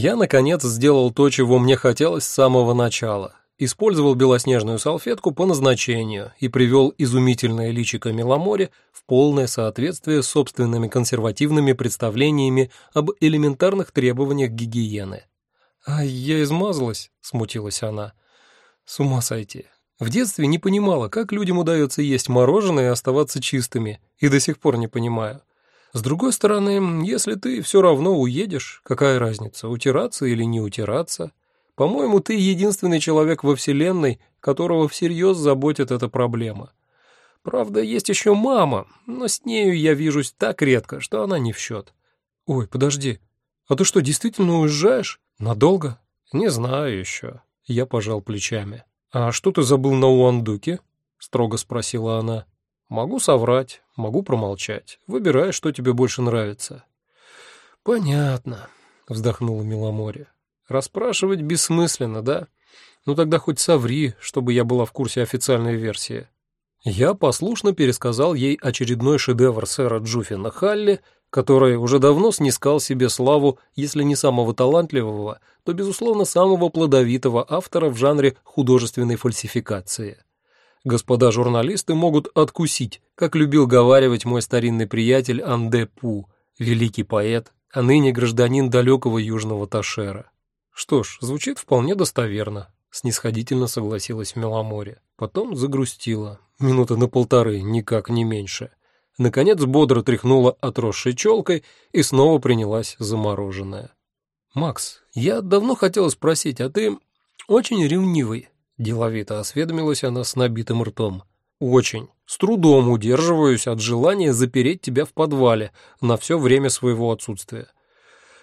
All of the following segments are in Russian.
Я, наконец, сделал то, чего мне хотелось с самого начала. Использовал белоснежную салфетку по назначению и привел изумительное личико Меломоре в полное соответствие с собственными консервативными представлениями об элементарных требованиях гигиены. «А я измазалась», — смутилась она. «С ума сойти. В детстве не понимала, как людям удается есть мороженое и оставаться чистыми, и до сих пор не понимаю. С другой стороны, если ты все равно уедешь, какая разница, утираться или не утираться? По-моему, ты единственный человек во Вселенной, которого всерьез заботит эта проблема. Правда, есть еще мама, но с нею я вижусь так редко, что она не в счет. Ой, подожди, а ты что, действительно уезжаешь? Надолго? Не знаю еще. Я пожал плечами. «А что ты забыл на Уандуке?» — строго спросила она. «Могу соврать, могу промолчать. Выбирай, что тебе больше нравится». «Понятно», — вздохнула Миломоре. «Расспрашивать бессмысленно, да? Ну тогда хоть соври, чтобы я была в курсе официальной версии». Я послушно пересказал ей очередной шедевр сэра Джуфина Халли — который уже давно снискал себе славу, если не самого талантливого, то, безусловно, самого плодовитого автора в жанре художественной фальсификации. Господа журналисты могут откусить, как любил говаривать мой старинный приятель Анде Пу, великий поэт, а ныне гражданин далекого южного Ташера. Что ж, звучит вполне достоверно, снисходительно согласилась Меломоре. Потом загрустила. Минуты на полторы, никак не меньше наконец бодро тряхнула отросшей челкой и снова принялась за мороженое. «Макс, я давно хотела спросить, а ты очень ревнивый?» Деловито осведомилась она с набитым ртом. «Очень. С трудом удерживаюсь от желания запереть тебя в подвале на все время своего отсутствия.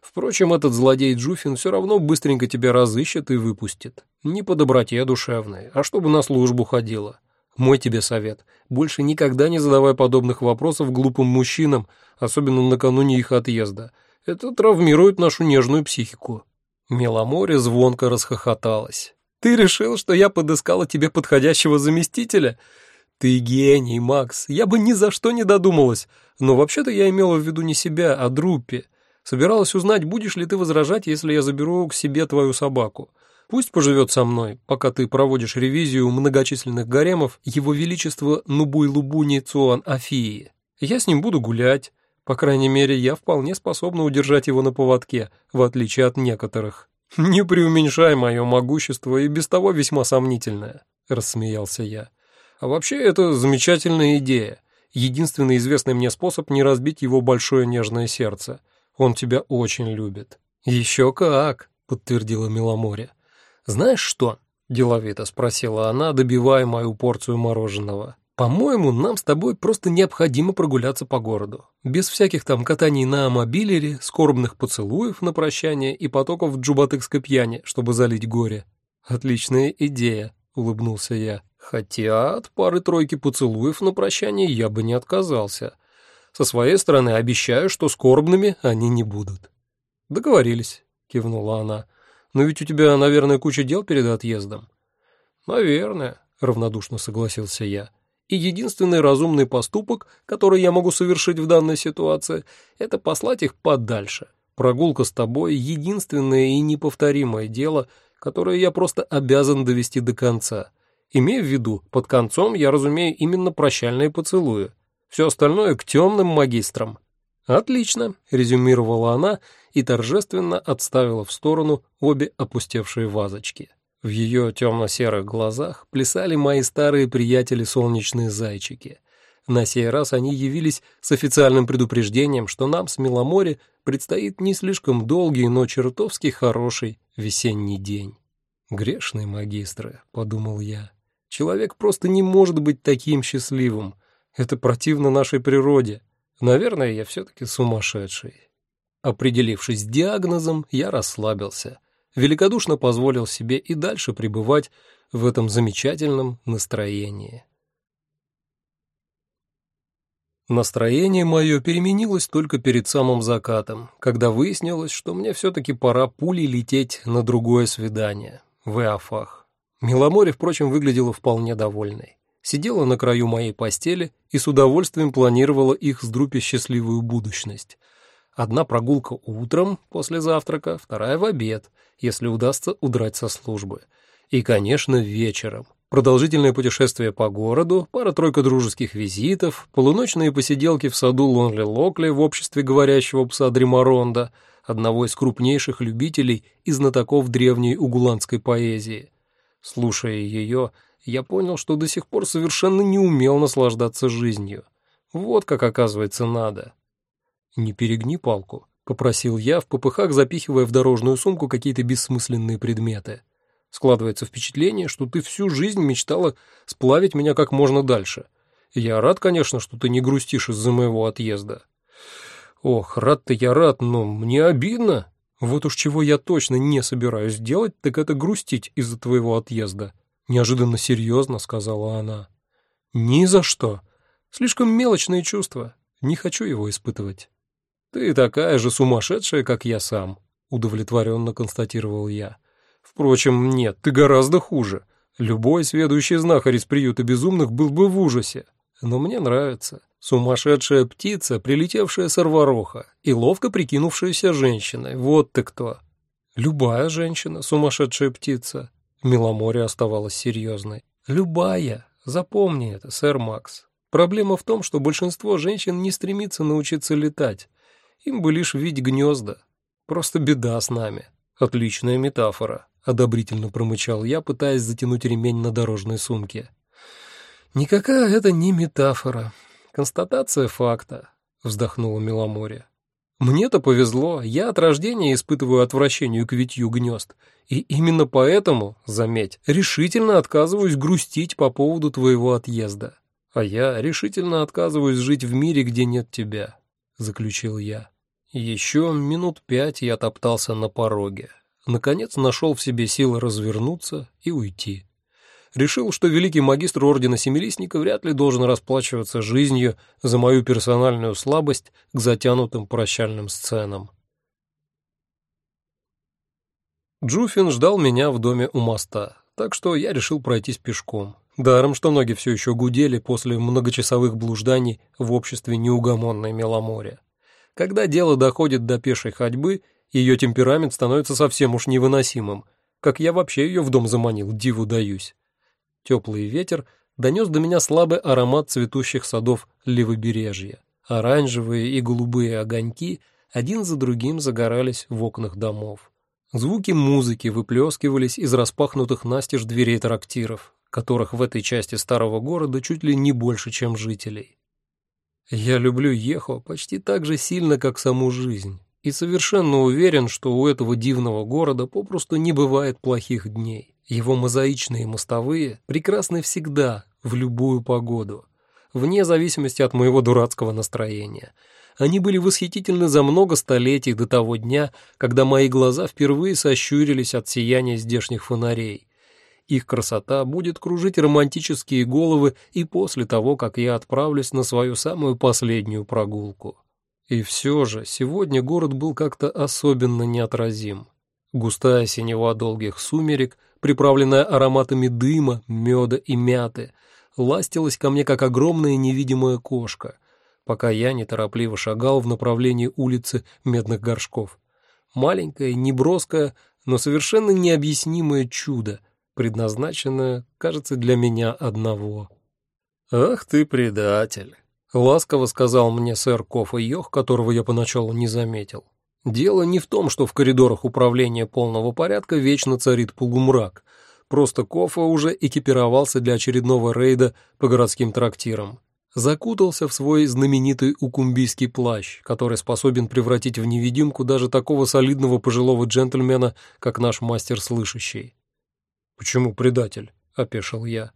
Впрочем, этот злодей Джуфин все равно быстренько тебя разыщет и выпустит. Не по доброте душевной, а чтобы на службу ходила. Мой тебе совет. Больше никогда не задавай подобных вопросов глупым мужчинам, особенно накануне их отъезда. Это травмирует нашу нежную психику». Меломоре звонко расхохоталась. «Ты решил, что я подыскала тебе подходящего заместителя? Ты гений, Макс. Я бы ни за что не додумалась. Но вообще-то я имела в виду не себя, а Друппи. Собиралась узнать, будешь ли ты возражать, если я заберу к себе твою собаку. Пусть поживет со мной, пока ты проводишь ревизию многочисленных гаремов Его Величества Нубуй-Лубуни Цуан Афии. Я с ним буду гулять. По крайней мере, я вполне способна удержать его на поводке, в отличие от некоторых. Не преуменьшай мое могущество и без того весьма сомнительное, рассмеялся я. А вообще, это замечательная идея. Единственный известный мне способ не разбить его большое нежное сердце. Он тебя очень любит. Еще как, подтвердила Миломоре. «Знаешь что?» – деловито спросила она, добивая мою порцию мороженого. «По-моему, нам с тобой просто необходимо прогуляться по городу. Без всяких там катаний на мобилере, скорбных поцелуев на прощание и потоков джубатыкской пьяни, чтобы залить горе». «Отличная идея», – улыбнулся я. «Хотя от пары-тройки поцелуев на прощание я бы не отказался. Со своей стороны обещаю, что скорбными они не будут». «Договорились», – кивнула она. Но ведь у тебя, наверное, куча дел перед отъездом. Наверное, равнодушно согласился я. И единственный разумный поступок, который я могу совершить в данной ситуации, это послать их подальше. Прогулка с тобой — единственное и неповторимое дело, которое я просто обязан довести до конца. Имея в виду, под концом я разумею именно прощальные поцелуи. Все остальное к темным магистрам. «Отлично», — резюмировала она и торжественно отставила в сторону обе опустевшие вазочки. В ее темно-серых глазах плясали мои старые приятели-солнечные зайчики. На сей раз они явились с официальным предупреждением, что нам с Миломоре предстоит не слишком долгий, но чертовски хороший весенний день. «Грешные магистры», — подумал я. «Человек просто не может быть таким счастливым. Это противно нашей природе. Наверное, я все-таки сумасшедший». Определившись с диагнозом, я расслабился, великодушно позволил себе и дальше пребывать в этом замечательном настроении. Настроение мое переменилось только перед самым закатом, когда выяснилось, что мне все-таки пора пулей лететь на другое свидание, в Эофах. Миломоре, впрочем, выглядела вполне довольной. Сидела на краю моей постели и с удовольствием планировала их с Друпи счастливую будущность – Одна прогулка утром после завтрака, вторая в обед, если удастся удрать со службы. И, конечно, вечером. Продолжительное путешествие по городу, пара-тройка дружеских визитов, полуночные посиделки в саду Лонли-Локли в обществе говорящего пса Дримаронда, одного из крупнейших любителей и знатоков древней угуландской поэзии. Слушая ее, я понял, что до сих пор совершенно не умел наслаждаться жизнью. Вот как, оказывается, надо. «Не перегни палку», — попросил я, в попыхах запихивая в дорожную сумку какие-то бессмысленные предметы. Складывается впечатление, что ты всю жизнь мечтала сплавить меня как можно дальше. Я рад, конечно, что ты не грустишь из-за моего отъезда. Ох, рад-то я рад, но мне обидно. Вот уж чего я точно не собираюсь делать, так это грустить из-за твоего отъезда. Неожиданно серьезно сказала она. Ни за что. Слишком мелочные чувства. Не хочу его испытывать. Ты такая же сумасшедшая, как я сам, удовлетворенно констатировал я. Впрочем, нет, ты гораздо хуже. Любой сведущий знахарь из приюта безумных был бы в ужасе. Но мне нравится. Сумасшедшая птица, прилетевшая с Арвароха, и ловко прикинувшаяся женщиной. Вот ты кто. Любая женщина — сумасшедшая птица. Миломорье оставалась серьезной. Любая. Запомни это, сэр Макс. Проблема в том, что большинство женщин не стремится научиться летать. Им бы лишь видеть гнезда. Просто беда с нами. Отличная метафора. — одобрительно промычал я, пытаясь затянуть ремень на дорожной сумке. «Никакая это не метафора. Констатация факта», — вздохнула Миломорье. «Мне-то повезло, я от рождения испытываю отвращение к витью гнезд, и именно поэтому, заметь, решительно отказываюсь грустить по поводу твоего отъезда. А я решительно отказываюсь жить в мире, где нет тебя», — заключил я. Еще минут пять я топтался на пороге наконец нашел в себе силы развернуться и уйти. Решил, что великий магистр Ордена Семилистника вряд ли должен расплачиваться жизнью за мою персональную слабость к затянутым прощальным сценам. Джуфин ждал меня в доме у моста, так что я решил пройтись пешком. Даром, что ноги все еще гудели после многочасовых блужданий в обществе неугомонной Меломоря. Когда дело доходит до пешей ходьбы, ее темперамент становится совсем уж невыносимым. Как я вообще ее в дом заманил, диву даюсь. Теплый ветер донес до меня слабый аромат цветущих садов левобережья. Оранжевые и голубые огоньки один за другим загорались в окнах домов. Звуки музыки выплескивались из распахнутых настежь дверей трактиров, которых в этой части старого города чуть ли не больше, чем жителей. Я люблю Ехо почти так же сильно, как саму жизнь и совершенно уверен, что у этого дивного города попросту не бывает плохих дней. Его мозаичные мостовые прекрасны всегда, в любую погоду, вне зависимости от моего дурацкого настроения. Они были восхитительны за много столетий до того дня, когда мои глаза впервые сощурились от сияния здешних фонарей. Их красота будет кружить романтические головы и после того, как я отправлюсь на свою самую последнюю прогулку. И все же сегодня город был как-то особенно неотразим. Густая синева долгих сумерек, приправленная ароматами дыма, меда и мяты, ластилась ко мне, как огромная невидимая кошка, пока я неторопливо шагал в направлении улицы Медных Горшков. Маленькое, неброское, но совершенно необъяснимое чудо, предназначенное, кажется, для меня одного. «Ах ты предатель!» — ласково сказал мне сэр Кофа Йох, которого я поначалу не заметил. «Дело не в том, что в коридорах управления полного порядка вечно царит полумрак. Просто Кофа уже экипировался для очередного рейда по городским трактирам. Закутался в свой знаменитый укумбийский плащ, который способен превратить в невидимку даже такого солидного пожилого джентльмена, как наш мастер слышащий». «Почему предатель?» — опешил я.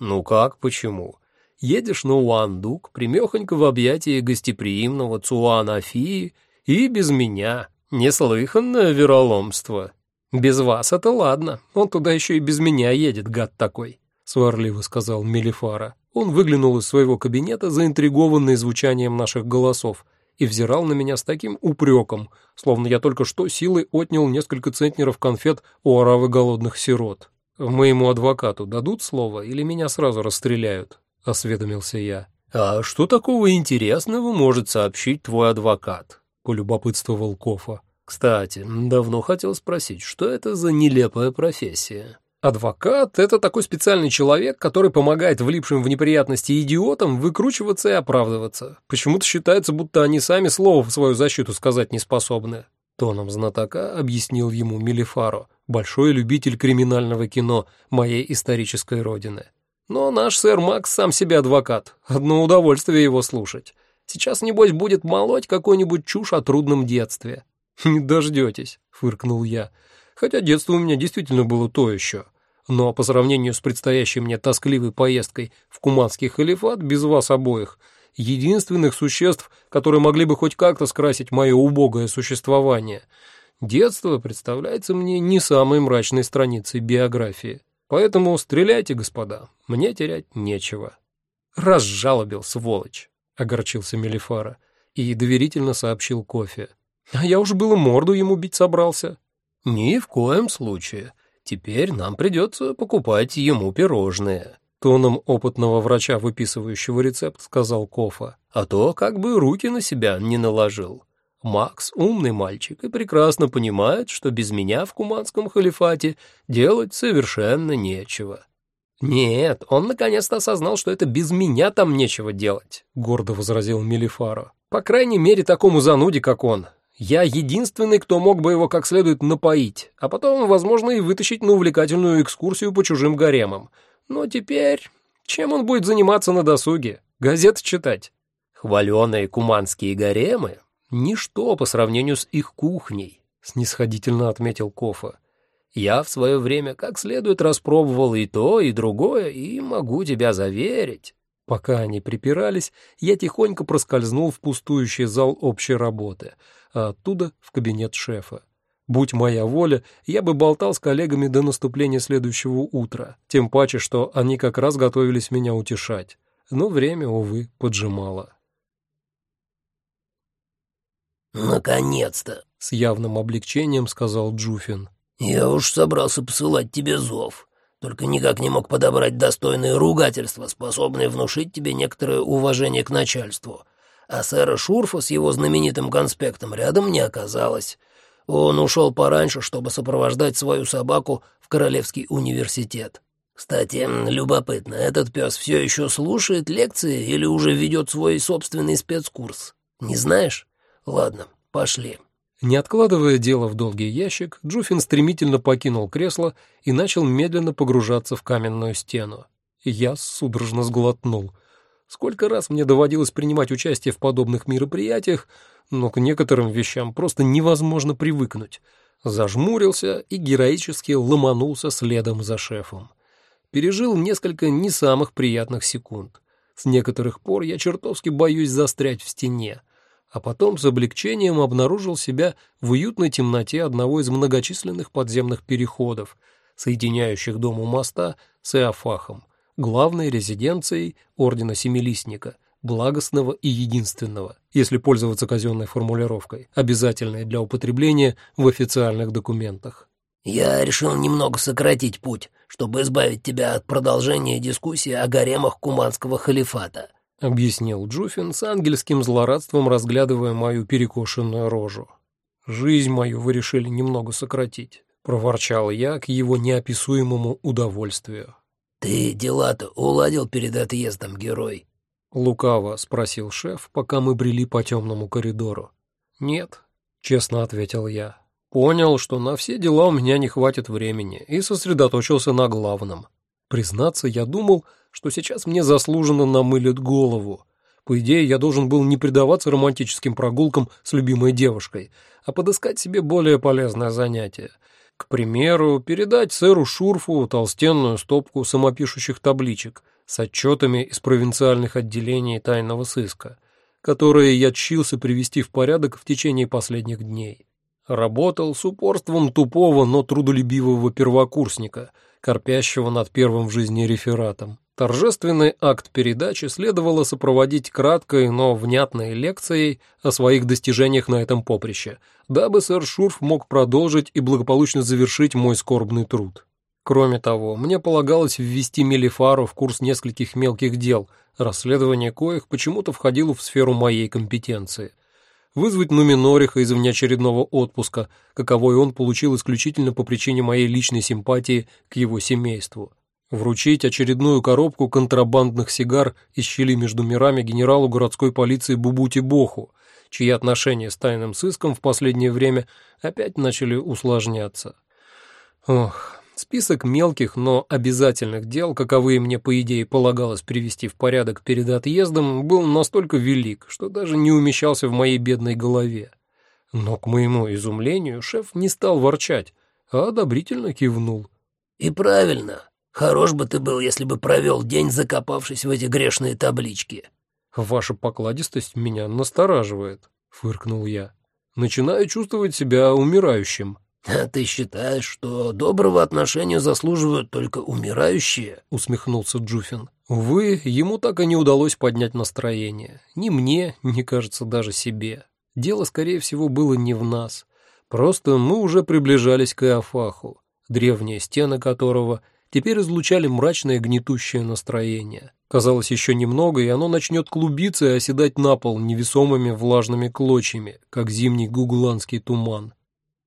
«Ну как почему?» едешь на Уандук, примехонько в объятии гостеприимного Цуана Афии и без меня. Неслыханное вероломство. Без вас это ладно, он туда еще и без меня едет, гад такой», — сварливо сказал Мелифара. Он выглянул из своего кабинета, заинтригованный звучанием наших голосов, и взирал на меня с таким упреком, словно я только что силой отнял несколько центнеров конфет у оравы голодных сирот. Моему адвокату дадут слово или меня сразу расстреляют? — осведомился я. «А что такого интересного может сообщить твой адвокат?» — полюбопытствовал Кофа. «Кстати, давно хотел спросить, что это за нелепая профессия?» Адвокат — это такой специальный человек, который помогает влипшим в неприятности идиотам выкручиваться и оправдываться. Почему-то считается, будто они сами слова в свою защиту сказать не способны. Тоном знатока объяснил ему Мелифаро, большой любитель криминального кино моей исторической родины. Но наш сэр Макс сам себе адвокат, одно удовольствие его слушать. Сейчас, небось, будет молоть какую-нибудь чушь о трудном детстве. «Не дождетесь», — фыркнул я хотя детство у меня действительно было то еще. Но по сравнению с предстоящей мне тоскливой поездкой в Куманский халифат без вас обоих, единственных существ, которые могли бы хоть как-то скрасить мое убогое существование, детство представляется мне не самой мрачной страницей биографии. Поэтому стреляйте, господа, мне терять нечего. Разжалобил, сволочь, огорчился Мелифара и доверительно сообщил кофе. А я уж было морду ему бить собрался. «Ни в коем случае. Теперь нам придется покупать ему пирожные», — тоном опытного врача, выписывающего рецепт, сказал Кофа. «А то как бы руки на себя не наложил. Макс умный мальчик и прекрасно понимает, что без меня в Куманском халифате делать совершенно нечего». «Нет, он наконец-то осознал, что это без меня там нечего делать», — гордо возразил Мелифаро. «По крайней мере, такому зануде, как он. Я единственный, кто мог бы его как следует напоить, а потом, возможно, и вытащить на увлекательную экскурсию по чужим гаремам. Но теперь... Чем он будет заниматься на досуге? Газеты читать? Хваленые куманские гаремы — ничто по сравнению с их кухней, — снисходительно отметил Кофа. Я в свое время как следует распробовал и то, и другое, и могу тебя заверить. Пока они припирались, я тихонько проскользнул в пустующий зал общей работы — а оттуда в кабинет шефа. Будь моя воля, я бы болтал с коллегами до наступления следующего утра, тем паче, что они как раз готовились меня утешать. Но время, увы, поджимало. «Наконец-то!» — с явным облегчением сказал Джуфин. «Я уж собрался посылать тебе зов, только никак не мог подобрать достойные ругательства, способные внушить тебе некоторое уважение к начальству а сэра Шурфа с его знаменитым конспектом рядом не оказалось. Он ушел пораньше, чтобы сопровождать свою собаку в Королевский университет. Кстати, любопытно, этот пес все еще слушает лекции или уже ведет свой собственный спецкурс? Не знаешь? Ладно, пошли. Не откладывая дело в долгий ящик, Джуфин стремительно покинул кресло и начал медленно погружаться в каменную стену. Я судорожно сглотнул. Сколько раз мне доводилось принимать участие в подобных мероприятиях, но к некоторым вещам просто невозможно привыкнуть. Зажмурился и героически ломанулся следом за шефом. Пережил несколько не самых приятных секунд. С некоторых пор я чертовски боюсь застрять в стене, а потом с облегчением обнаружил себя в уютной темноте одного из многочисленных подземных переходов, соединяющих дом у моста с Иофахом, главной резиденцией Ордена Семилистника, благостного и единственного, если пользоваться казенной формулировкой, обязательной для употребления в официальных документах. «Я решил немного сократить путь, чтобы избавить тебя от продолжения дискуссии о гаремах Куманского халифата», объяснил Джуфин с ангельским злорадством, разглядывая мою перекошенную рожу. «Жизнь мою вы решили немного сократить», — проворчал я к его неописуемому удовольствию. «Ты дела-то уладил перед отъездом, герой?» Лукаво спросил шеф, пока мы брели по темному коридору. «Нет», — честно ответил я. «Понял, что на все дела у меня не хватит времени, и сосредоточился на главном. Признаться, я думал, что сейчас мне заслуженно намылят голову. По идее, я должен был не предаваться романтическим прогулкам с любимой девушкой, а подыскать себе более полезное занятие — к примеру, передать сэру Шурфу толстенную стопку самопишущих табличек с отчетами из провинциальных отделений тайного сыска, которые я чился привести в порядок в течение последних дней. Работал с упорством тупого, но трудолюбивого первокурсника, корпящего над первым в жизни рефератом. Торжественный акт передачи следовало сопроводить краткой, но внятной лекцией о своих достижениях на этом поприще, дабы сэр Шурф мог продолжить и благополучно завершить мой скорбный труд. Кроме того, мне полагалось ввести Мелифару в курс нескольких мелких дел, расследование коих почему-то входило в сферу моей компетенции. вызвать Нуминориха из внеочередного отпуска, каковой он получил исключительно по причине моей личной симпатии к его семейству, вручить очередную коробку контрабандных сигар из щели между мирами генералу городской полиции Бубути Боху, чьи отношения с тайным сыском в последнее время опять начали усложняться. Ох, список мелких, но обязательных дел, каковые мне, по идее, полагалось привести в порядок перед отъездом, был настолько велик, что даже не умещался в моей бедной голове. Но, к моему изумлению, шеф не стал ворчать, а одобрительно кивнул. «И правильно. Хорош бы ты был, если бы провел день, закопавшись в эти грешные таблички». «Ваша покладистость меня настораживает», — фыркнул я. «Начинаю чувствовать себя умирающим». «А ты считаешь, что доброго отношения заслуживают только умирающие?» — усмехнулся Джуфин. Увы, ему так и не удалось поднять настроение. Ни мне, ни, кажется, даже себе. Дело, скорее всего, было не в нас. Просто мы уже приближались к Иофаху, древние стены которого теперь излучали мрачное гнетущее настроение. Казалось, еще немного, и оно начнет клубиться и оседать на пол невесомыми влажными клочьями, как зимний гугланский туман.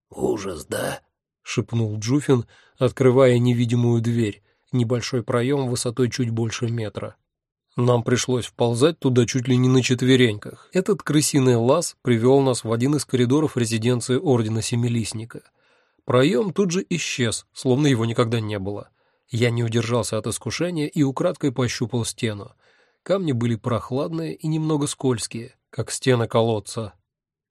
«Ужас, да?» — шепнул Джуфин, открывая невидимую дверь, небольшой проем высотой чуть больше метра. Нам пришлось вползать туда чуть ли не на четвереньках. Этот крысиный лаз привел нас в один из коридоров резиденции Ордена Семилистника. Проем тут же исчез, словно его никогда не было. Я не удержался от искушения и украдкой пощупал стену. Камни были прохладные и немного скользкие, как стены колодца.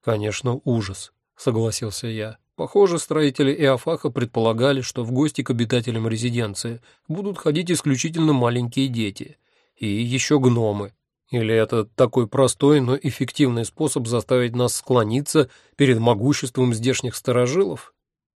«Конечно, ужас», — согласился я. Похоже, строители Иофаха предполагали, что в гости к обитателям резиденции будут ходить исключительно маленькие дети. И еще гномы. Или это такой простой, но эффективный способ заставить нас склониться перед могуществом здешних старожилов?